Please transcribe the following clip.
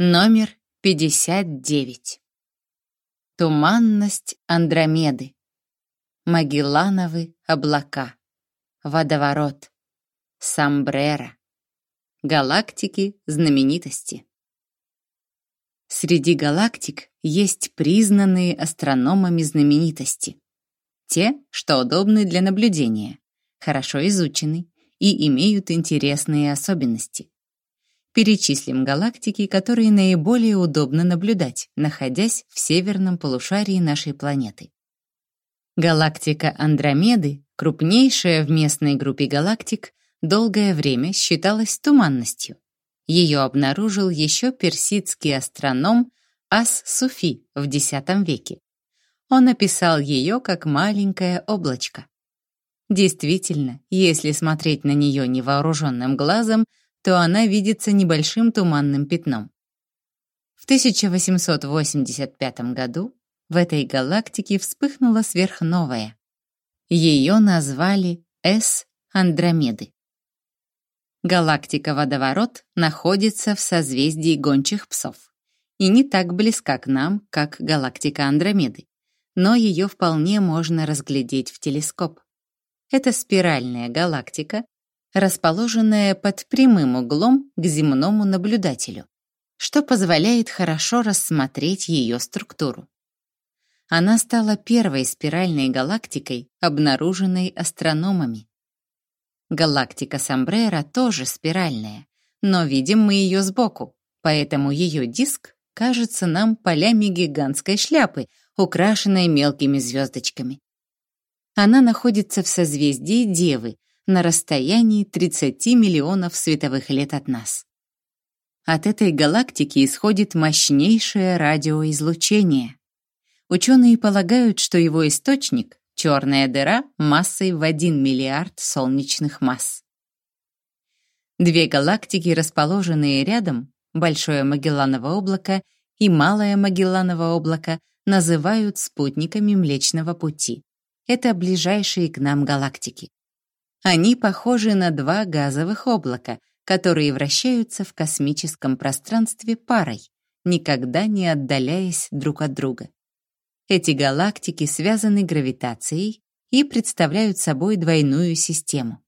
Номер 59. Туманность Андромеды. Магеллановы облака. Водоворот. Самбрера. Галактики знаменитости. Среди галактик есть признанные астрономами знаменитости. Те, что удобны для наблюдения, хорошо изучены и имеют интересные особенности. Перечислим галактики, которые наиболее удобно наблюдать, находясь в северном полушарии нашей планеты. Галактика Андромеды, крупнейшая в местной группе галактик, долгое время считалась туманностью. Ее обнаружил еще персидский астроном Ас-Суфи в X веке. Он описал ее как маленькое облачко. Действительно, если смотреть на нее невооруженным глазом, то она видится небольшим туманным пятном. В 1885 году в этой галактике вспыхнула сверхновая. Ее назвали С Андромеды. Галактика Водоворот находится в созвездии гончих псов и не так близка к нам, как галактика Андромеды, но ее вполне можно разглядеть в телескоп. Это спиральная галактика, расположенная под прямым углом к земному наблюдателю, что позволяет хорошо рассмотреть ее структуру. Она стала первой спиральной галактикой, обнаруженной астрономами. Галактика Самбрера тоже спиральная, но видим мы ее сбоку, поэтому ее диск кажется нам полями гигантской шляпы, украшенной мелкими звездочками. Она находится в созвездии Девы, на расстоянии 30 миллионов световых лет от нас. От этой галактики исходит мощнейшее радиоизлучение. Ученые полагают, что его источник — черная дыра массой в 1 миллиард солнечных масс. Две галактики, расположенные рядом, Большое Магелланово облако и Малое Магелланово облако, называют спутниками Млечного Пути. Это ближайшие к нам галактики. Они похожи на два газовых облака, которые вращаются в космическом пространстве парой, никогда не отдаляясь друг от друга. Эти галактики связаны гравитацией и представляют собой двойную систему.